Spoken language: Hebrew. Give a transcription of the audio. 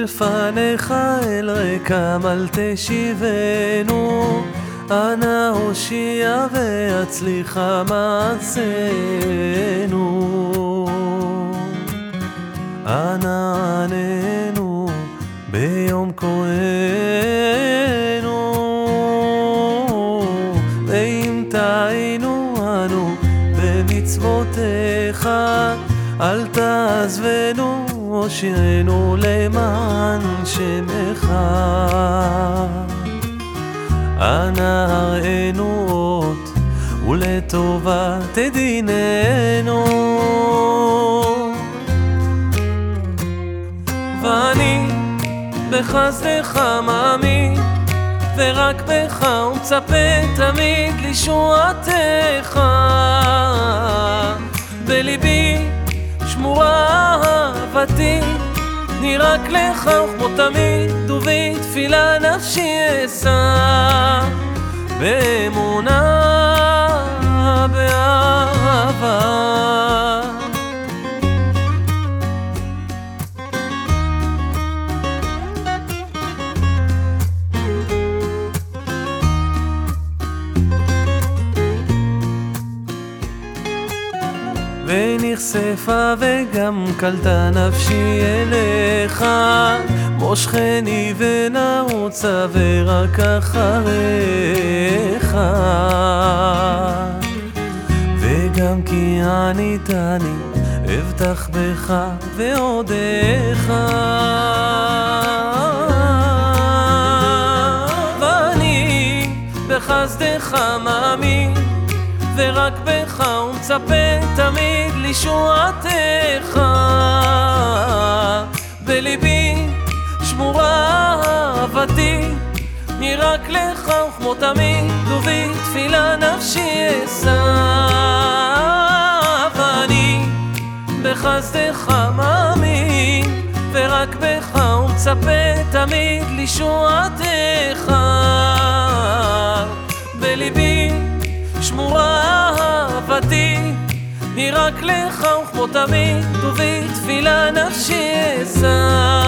מלפניך אל רקם אל תשיבנו, אנא הושיע והצליחה מעשינו. אנא עננו ביום כהנו, ואם טעינו אנו במצוותיך, אל תעזבנו, הושיענו למען שמך. אנא הראינו אות, ולטובה תדיננו. ואני בחסדך מאמין, ורק בך ומצפה תמיד לישועתך. בליבי אהבתי, אני רק לך וכמו תמיד, ובתפילה נפשי אשא, באמונה, ונכספה וגם קלטה נפשי אליך. מושכני ונעוצה ורק אחריך. וגם כי עניתני אבטח בך ועודך. ואני בחסדך מאמין ורק בך ומצפה תמיד לישועתך. בליבי שמורה אהבתי, רק לך וכמו תמיד, ובתפילה נפשי אשא. ואני בחסדך מאמין, ורק בך ומצפה תמיד לישועתך. בליבי שמורה אהבתי, אני רק לך וכמו תמיד, ובתפילה נפשי אשא,